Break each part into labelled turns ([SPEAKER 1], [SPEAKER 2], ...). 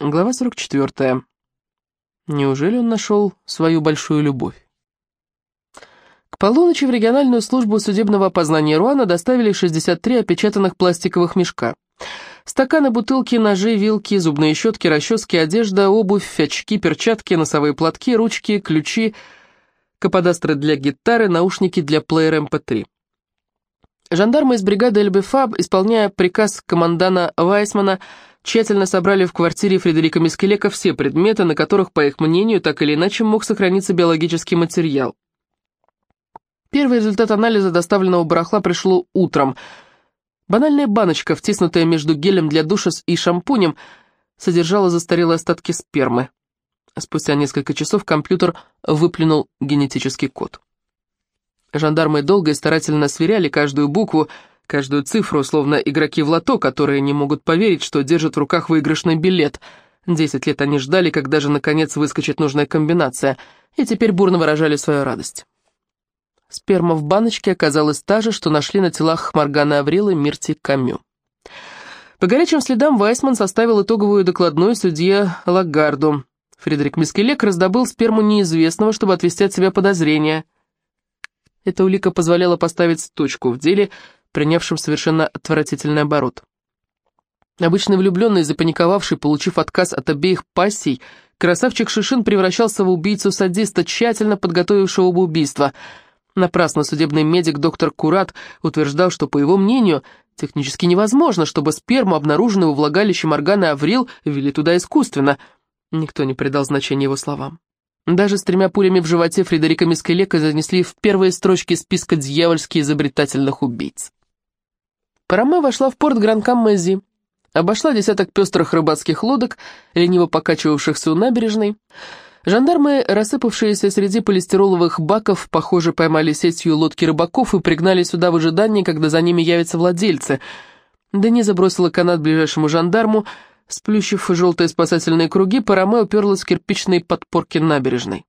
[SPEAKER 1] Глава 44. Неужели он нашел свою большую любовь? К полуночи в региональную службу судебного опознания Руана доставили 63 опечатанных пластиковых мешка. Стаканы, бутылки, ножи, вилки, зубные щетки, расчески, одежда, обувь, очки, перчатки, носовые платки, ручки, ключи, каподастры для гитары, наушники для плеера MP3. Эм Жандармы из бригады ЛБФАБ, исполняя приказ командана Вайсмана, тщательно собрали в квартире Фредерика Мискелека все предметы, на которых, по их мнению, так или иначе мог сохраниться биологический материал. Первый результат анализа доставленного барахла пришел утром. Банальная баночка, втиснутая между гелем для душа и шампунем, содержала застарелые остатки спермы. Спустя несколько часов компьютер выплюнул генетический код. Жандармы долго и старательно сверяли каждую букву, каждую цифру, словно игроки в лото, которые не могут поверить, что держат в руках выигрышный билет. Десять лет они ждали, когда же наконец выскочит нужная комбинация, и теперь бурно выражали свою радость. Сперма в баночке оказалась та же, что нашли на телах Маргана Аврилы, Мирти Камю. По горячим следам Вайсман составил итоговую докладную судье Лагарду. Фредерик Мискелек раздобыл сперму неизвестного, чтобы отвести от себя подозрения. Эта улика позволяла поставить точку в деле, принявшем совершенно отвратительный оборот. Обычно влюбленный, запаниковавший, получив отказ от обеих пассий, красавчик Шишин превращался в убийцу-садиста, тщательно подготовившего оба убийства. Напрасно судебный медик доктор Курат утверждал, что, по его мнению, технически невозможно, чтобы сперму, обнаруженную в влагалище Моргана Аврил, ввели туда искусственно. Никто не придал значения его словам. Даже с тремя пулями в животе Фредерика Мискелека занесли в первые строчки списка дьявольски изобретательных убийц. Параме вошла в порт Гран-Каммези, обошла десяток пестрых рыбацких лодок, лениво покачивавшихся у набережной. Жандармы, рассыпавшиеся среди полистироловых баков, похоже, поймали сетью лодки рыбаков и пригнали сюда в ожидании, когда за ними явятся владельцы. Дени забросила канат ближайшему жандарму, Сплющив желтые спасательные круги, Параме уперлась в кирпичные подпорки набережной.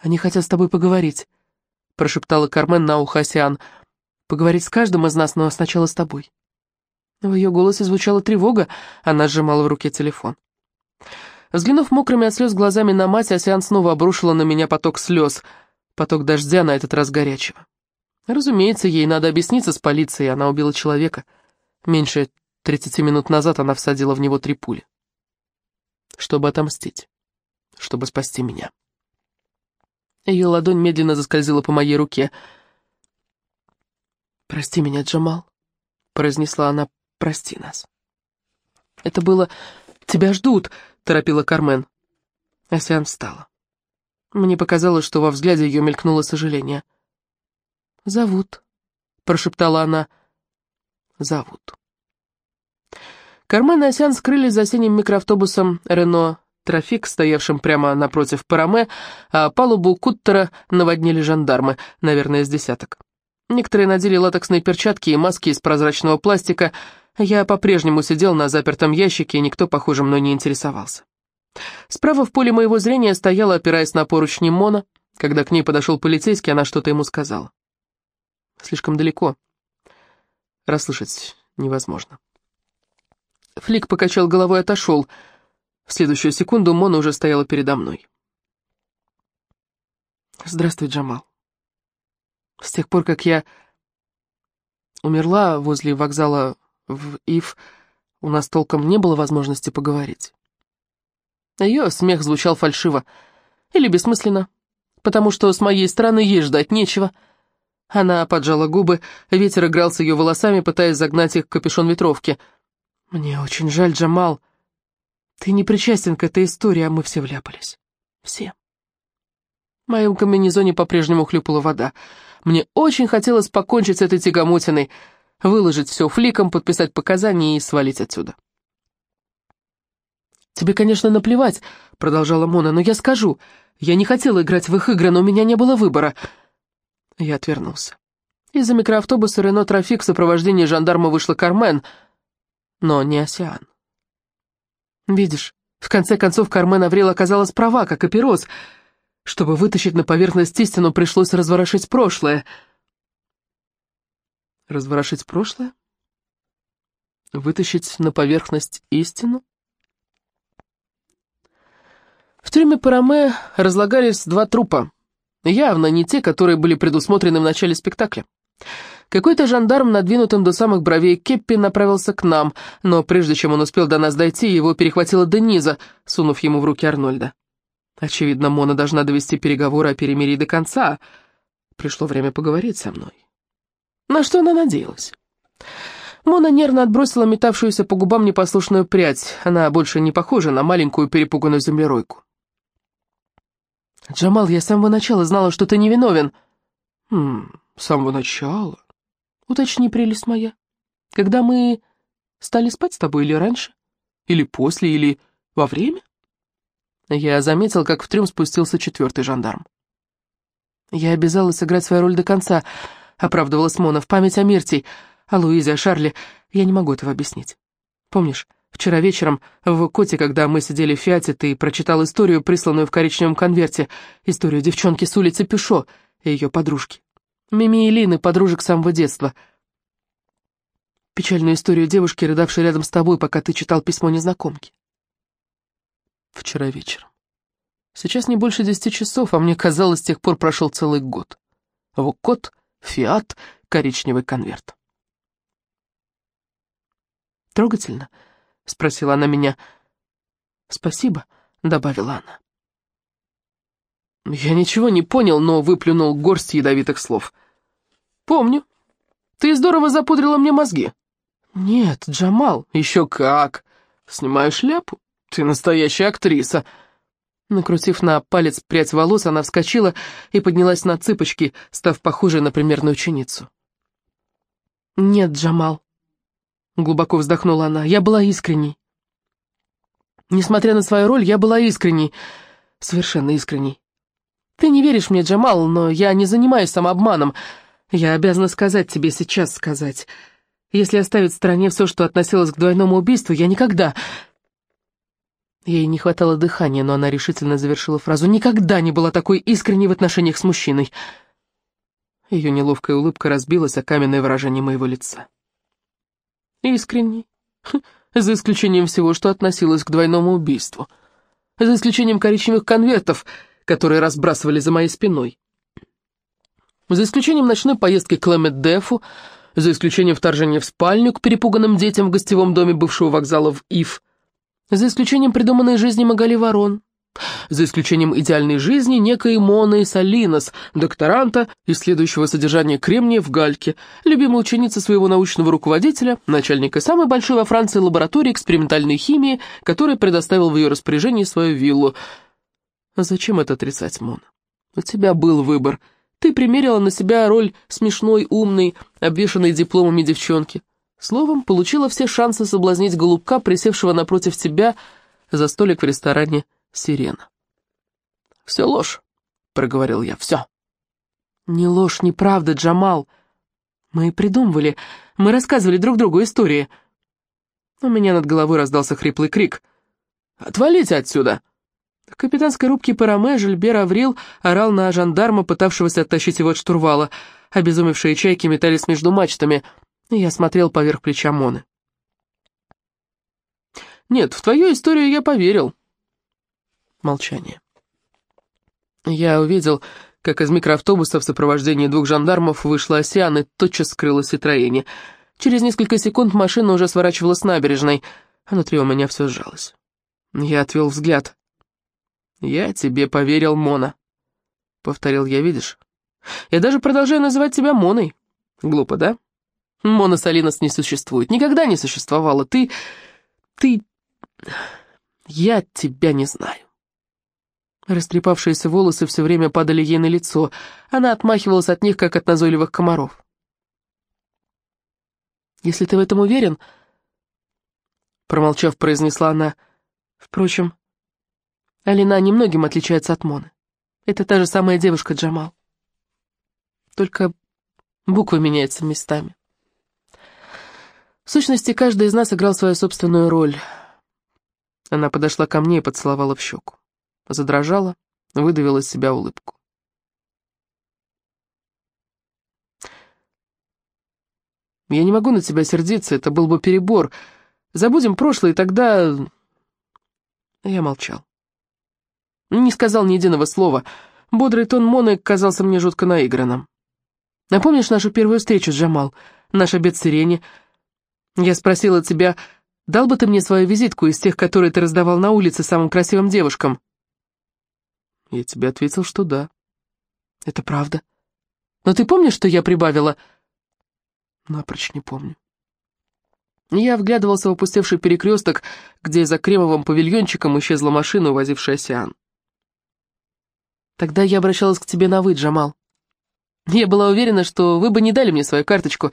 [SPEAKER 1] «Они хотят с тобой поговорить», — прошептала Кармен на ухо Асиан. «Поговорить с каждым из нас, но сначала с тобой». В ее голосе звучала тревога, она сжимала в руке телефон. Взглянув мокрыми от слез глазами на мать, Асиан снова обрушила на меня поток слез, поток дождя, на этот раз горячего. Разумеется, ей надо объясниться с полицией, она убила человека. Меньше Тридцати минут назад она всадила в него три пули. Чтобы отомстить. Чтобы спасти меня. Ее ладонь медленно заскользила по моей руке. «Прости меня, Джамал», — произнесла она, — «прости нас». «Это было... Тебя ждут», — торопила Кармен. Асиан встала. Мне показалось, что во взгляде ее мелькнуло сожаление. «Зовут», — прошептала она. «Зовут». Кармен и Асян скрылись за синим микроавтобусом «Рено Трафик», стоявшим прямо напротив Параме, а палубу Куттера наводнили жандармы, наверное, с десяток. Некоторые надели латексные перчатки и маски из прозрачного пластика. Я по-прежнему сидел на запертом ящике, и никто, похоже, мной не интересовался. Справа в поле моего зрения стояла, опираясь на поручни Мона. Когда к ней подошел полицейский, она что-то ему сказала. Слишком далеко. Расслышать невозможно. Флик покачал головой и отошел. В следующую секунду Мона уже стояла передо мной. «Здравствуй, Джамал. С тех пор, как я умерла возле вокзала в Ив, у нас толком не было возможности поговорить». Ее смех звучал фальшиво или бессмысленно, потому что с моей стороны ей ждать нечего. Она поджала губы, ветер играл с ее волосами, пытаясь загнать их в капюшон ветровки — «Мне очень жаль, Джамал. Ты не причастен к этой истории, а мы все вляпались. Все». В моем комбинезоне по-прежнему хлюпала вода. Мне очень хотелось покончить с этой тягомотиной, выложить все фликом, подписать показания и свалить отсюда. «Тебе, конечно, наплевать», — продолжала Мона, — «но я скажу. Я не хотела играть в их игры, но у меня не было выбора». Я отвернулся. Из-за микроавтобуса Рено Трафик в сопровождении жандарма вышла Кармен — но не Осиан. Видишь, в конце концов Кармен Аврил оказалась права, как и Пирос. Чтобы вытащить на поверхность истину, пришлось разворошить прошлое. Разворошить прошлое? Вытащить на поверхность истину? В трюме Параме разлагались два трупа. Явно не те, которые были предусмотрены в начале спектакля. Какой-то жандарм, надвинутым до самых бровей Кеппи, направился к нам, но прежде чем он успел до нас дойти, его перехватила Дениза, сунув ему в руки Арнольда. Очевидно, Мона должна довести переговоры о перемирии до конца. Пришло время поговорить со мной. На что она надеялась? Мона нервно отбросила метавшуюся по губам непослушную прядь. Она больше не похожа на маленькую перепуганную землеройку. «Джамал, я с самого начала знала, что ты невиновен». «Хм, с самого начала?» «Уточни, прелесть моя. Когда мы стали спать с тобой или раньше? Или после, или во время?» Я заметил, как в трюм спустился четвертый жандарм. «Я обязалась сыграть свою роль до конца», — оправдывалась Мона, — «в память о Мирте, о Луизе, о Шарле. Я не могу этого объяснить. Помнишь, вчера вечером в Коте, когда мы сидели в Фиате, ты прочитал историю, присланную в коричневом конверте, историю девчонки с улицы Пешо и ее подружки. Мими и Лины, подружек с самого детства. Печальную историю девушки, рыдавшей рядом с тобой, пока ты читал письмо незнакомки вчера вечером. Сейчас не больше десяти часов, а мне казалось, с тех пор прошел целый год. Вокот, фиат, коричневый конверт. «Трогательно?» — спросила она меня. «Спасибо», — добавила она. Я ничего не понял, но выплюнул горсть ядовитых слов. «Помню. Ты здорово запудрила мне мозги». «Нет, Джамал, еще как. Снимаю шляпу. «Ты настоящая актриса!» Накрутив на палец прядь волос, она вскочила и поднялась на цыпочки, став похожей на примерную ученицу. «Нет, Джамал», — глубоко вздохнула она, — «я была искренней. Несмотря на свою роль, я была искренней, совершенно искренней. Ты не веришь мне, Джамал, но я не занимаюсь самообманом. Я обязана сказать тебе сейчас сказать. Если оставить в стороне все, что относилось к двойному убийству, я никогда, Ей не хватало дыхания, но она решительно завершила фразу. «Никогда не была такой искренней в отношениях с мужчиной!» Ее неловкая улыбка разбилась о каменное выражение моего лица. «Искренней? За исключением всего, что относилось к двойному убийству. За исключением коричневых конвертов, которые разбрасывали за моей спиной. За исключением ночной поездки к Лэмет-Дефу, за исключением вторжения в спальню к перепуганным детям в гостевом доме бывшего вокзала в Ив, за исключением придуманной жизни Магали Ворон. За исключением идеальной жизни некой Моны Салинос, докторанта, исследующего содержание кремния в гальке, любимой ученицы своего научного руководителя, начальника самой большой во Франции лаборатории экспериментальной химии, который предоставил в ее распоряжении свою виллу. А зачем это отрицать, Мона? У тебя был выбор. Ты примерила на себя роль смешной, умной, обвешанной дипломами девчонки. Словом, получила все шансы соблазнить голубка, присевшего напротив тебя за столик в ресторане «Сирена». «Все ложь», — проговорил я, — «все». «Не ложь, не правда, Джамал. Мы придумывали, мы рассказывали друг другу истории». У меня над головой раздался хриплый крик. «Отвалите отсюда!» В капитанской рубке Параме Жильбер Аврил орал на жандарма, пытавшегося оттащить его от штурвала. Обезумевшие чайки метались между мачтами — я смотрел поверх плеча Моны. «Нет, в твою историю я поверил». Молчание. Я увидел, как из микроавтобуса в сопровождении двух жандармов вышла Осиан и тотчас скрылась и. Через несколько секунд машина уже сворачивала с набережной, а внутри у меня все сжалось. Я отвел взгляд. «Я тебе поверил, Мона», — повторил я, видишь? «Я даже продолжаю называть тебя Моной. Глупо, да?» Мона Салинос не существует, никогда не существовало. Ты... ты... я тебя не знаю. Растрепавшиеся волосы все время падали ей на лицо. Она отмахивалась от них, как от назойливых комаров. «Если ты в этом уверен...» Промолчав, произнесла она. «Впрочем, Алина немногим отличается от Моны. Это та же самая девушка Джамал. Только буквы меняются местами. В сущности, каждый из нас играл свою собственную роль. Она подошла ко мне и поцеловала в щеку. Задрожала, выдавила из себя улыбку. «Я не могу на тебя сердиться, это был бы перебор. Забудем прошлое, и тогда...» Я молчал. Не сказал ни единого слова. Бодрый тон Моны казался мне жутко наигранным. Напомнишь нашу первую встречу, Джамал? Наш обед в сирене? Я спросила тебя, дал бы ты мне свою визитку из тех, которые ты раздавал на улице самым красивым девушкам? Я тебе ответил, что да. Это правда. Но ты помнишь, что я прибавила? Напрочь не помню. Я вглядывался в опустевший перекресток, где за кремовым павильончиком исчезла машина, увозившая Сиан. Тогда я обращалась к тебе на «вы», Джамал. Я была уверена, что вы бы не дали мне свою карточку,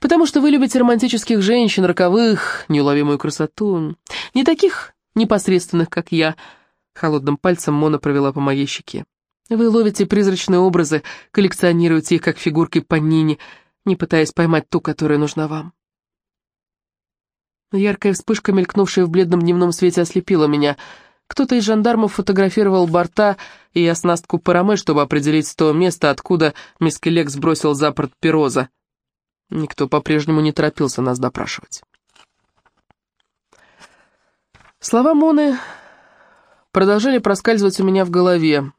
[SPEAKER 1] потому что вы любите романтических женщин, роковых, неуловимую красоту, не таких непосредственных, как я. Холодным пальцем Мона провела по моей щеке. Вы ловите призрачные образы, коллекционируете их, как фигурки по Нине, не пытаясь поймать ту, которая нужна вам. Яркая вспышка, мелькнувшая в бледном дневном свете, ослепила меня — кто-то из жандармов фотографировал борта и оснастку Параме, чтобы определить то место, откуда Мискелек сбросил за борт Пироза. Никто по-прежнему не торопился нас допрашивать. Слова Моны продолжали проскальзывать у меня в голове.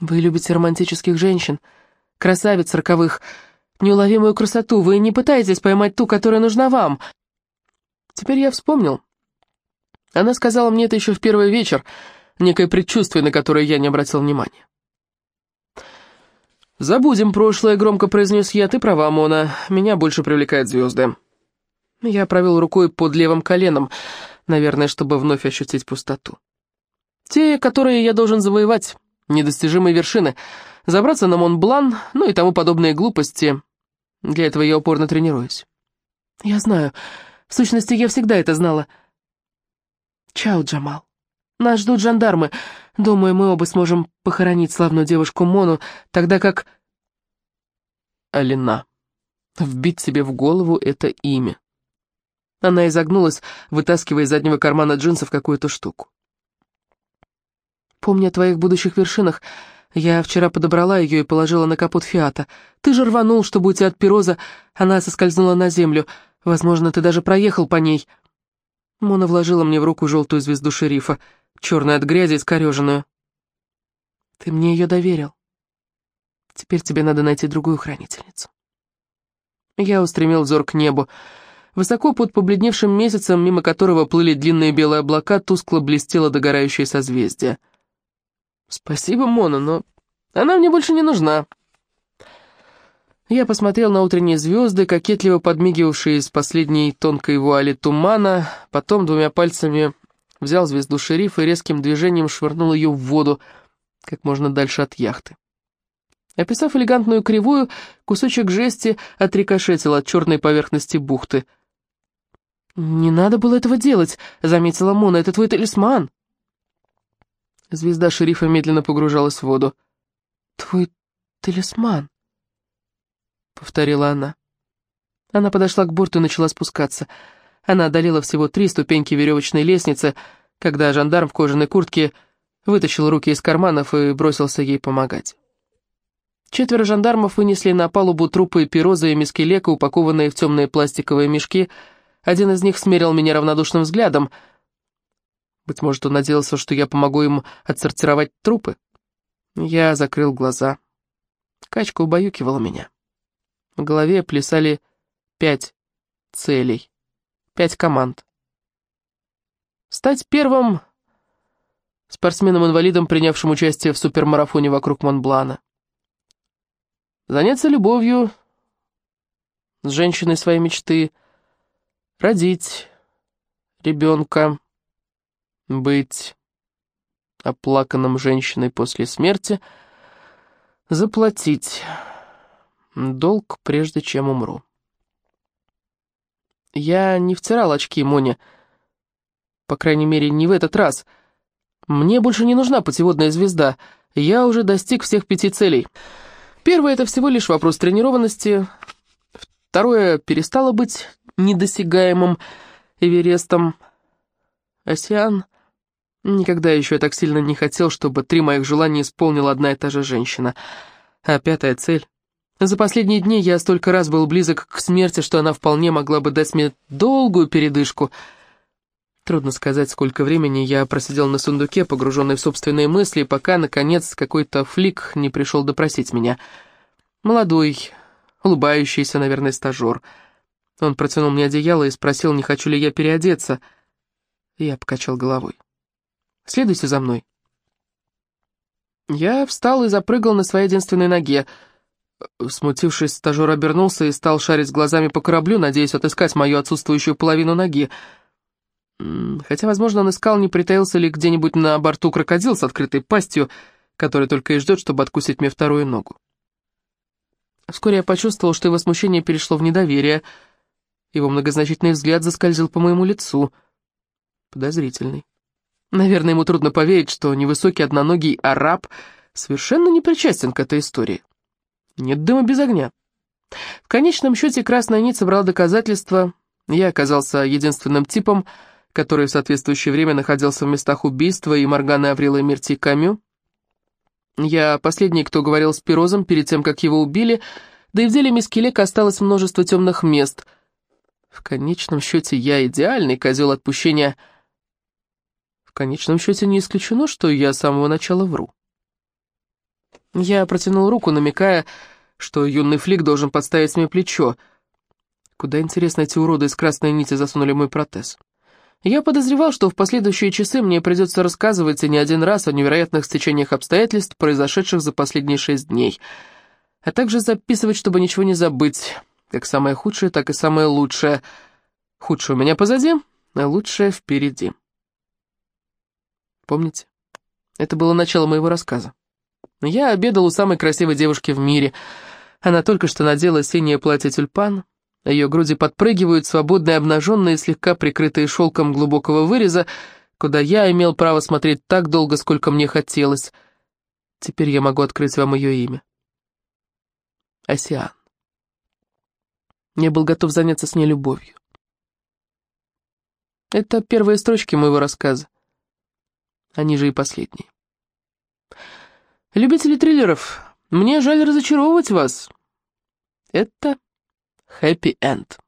[SPEAKER 1] «Вы любите романтических женщин, красавиц роковых, неуловимую красоту. Вы не пытаетесь поймать ту, которая нужна вам». Теперь я вспомнил. Она сказала мне это еще в первый вечер, некое предчувствие, на которое я не обратил внимания. «Забудем прошлое», — громко произнес я. «Ты права, Мона. Меня больше привлекают звезды». Я провел рукой под левым коленом, наверное, чтобы вновь ощутить пустоту. Те, которые я должен завоевать, недостижимые вершины, забраться на Монблан, ну и тому подобные глупости. Для этого я упорно тренируюсь. Я знаю. В сущности, я всегда это знала. «Чао, Джамал. Нас ждут жандармы. Думаю, мы оба сможем похоронить славную девушку Мону, тогда как...» Алина. Вбить себе в голову это имя. Она изогнулась, вытаскивая из заднего кармана джинсов какую-то штуку. «Помни о твоих будущих вершинах. Я вчера подобрала ее и положила на капот Фиата. Ты же рванул, чтобы уйти от пироза. Она соскользнула на землю. Возможно, ты даже проехал по ней». Мона вложила мне в руку желтую звезду шерифа, черную от грязи и скореженную. «Ты мне ее доверил. Теперь тебе надо найти другую хранительницу». Я устремил взор к небу. Высоко под побледневшим месяцем, мимо которого плыли длинные белые облака, тускло блестело догорающее созвездие. «Спасибо, Мона, но она мне больше не нужна». Я посмотрел на утренние звезды, кокетливо подмигивавшие из последней тонкой вуали тумана, потом двумя пальцами взял звезду шерифа и резким движением швырнул ее в воду, как можно дальше от яхты. Описав элегантную кривую, кусочек жести отрикошетил от черной поверхности бухты. «Не надо было этого делать», — заметила Мона, — «это твой талисман». Звезда шерифа медленно погружалась в воду. «Твой талисман», — повторила она. Она подошла к борту и начала спускаться. Она одолела всего три ступеньки веревочной лестницы, когда жандарм в кожаной куртке вытащил руки из карманов и бросился ей помогать. Четверо жандармов вынесли на палубу трупы пироза и мискелека, упакованные в темные пластиковые мешки. Один из них смерил меня равнодушным взглядом. Быть может, он надеялся, что я помогу им отсортировать трупы? Я закрыл глаза. Качка убаюкивала меня. В голове плясали пять целей, пять команд. Стать первым спортсменом-инвалидом, принявшим участие в супермарафоне вокруг Монблана. Заняться любовью с женщиной своей мечты, родить ребенка, быть оплаканным женщиной после смерти, заплатить Долг, прежде чем умру. Я не втирал очки Моне. По крайней мере, не в этот раз. Мне больше не нужна путеводная звезда. Я уже достиг всех пяти целей. Первое — это всего лишь вопрос тренированности. Второе — перестало быть недосягаемым Эверестом. Осиан... Никогда еще я так сильно не хотел, чтобы три моих желания исполнила одна и та же женщина. А пятая цель за последние дни я столько раз был близок к смерти, что она вполне могла бы дать мне долгую передышку. Трудно сказать, сколько времени я просидел на сундуке, погруженный в собственные мысли, пока, наконец, какой-то флик не пришел допросить меня. Молодой, улыбающийся, наверное, стажер. Он протянул мне одеяло и спросил, не хочу ли я переодеться. Я покачал головой. «Следуйте за мной». Я встал и запрыгал на своей единственной ноге. Смутившись, стажер обернулся и стал шарить глазами по кораблю, надеясь отыскать мою отсутствующую половину ноги. Хотя, возможно, он искал, не притаился ли где-нибудь на борту крокодил с открытой пастью, который только и ждет, чтобы откусить мне вторую ногу. Вскоре я почувствовал, что его смущение перешло в недоверие. Его многозначительный взгляд заскользил по моему лицу. Подозрительный. Наверное, ему трудно поверить, что невысокий одноногий араб совершенно не причастен к этой истории. Нет дыма без огня. В конечном счете красная нить собрала доказательства. Я оказался единственным типом, который в соответствующее время находился в местах убийства и Морганы и Мерти Камю. Я последний, кто говорил с Пирозом перед тем, как его убили, да и в деле Мискелека осталось множество темных мест. В конечном счете я идеальный козел отпущения. В конечном счете не исключено, что я с самого начала вру. Я протянул руку, намекая, что юный флик должен подставить мне плечо. Куда, интересно, эти уроды из красной нити засунули мой протез? Я подозревал, что в последующие часы мне придется рассказывать и не один раз о невероятных стечениях обстоятельств, произошедших за последние шесть дней, а также записывать, чтобы ничего не забыть, как самое худшее, так и самое лучшее. Худшее у меня позади, а лучшее впереди. Помните? Это было начало моего рассказа. Я обедал у самой красивой девушки в мире. Она только что надела синее платье тюльпан, ее груди подпрыгивают, свободные, обнаженные, слегка прикрытые шелком глубокого выреза, куда я имел право смотреть так долго, сколько мне хотелось. Теперь я могу открыть вам ее имя. Осиан. Я был готов заняться с ней любовью. Это первые строчки моего рассказа. Они же и последние. Любители триллеров, мне жаль разочаровывать вас. Это End.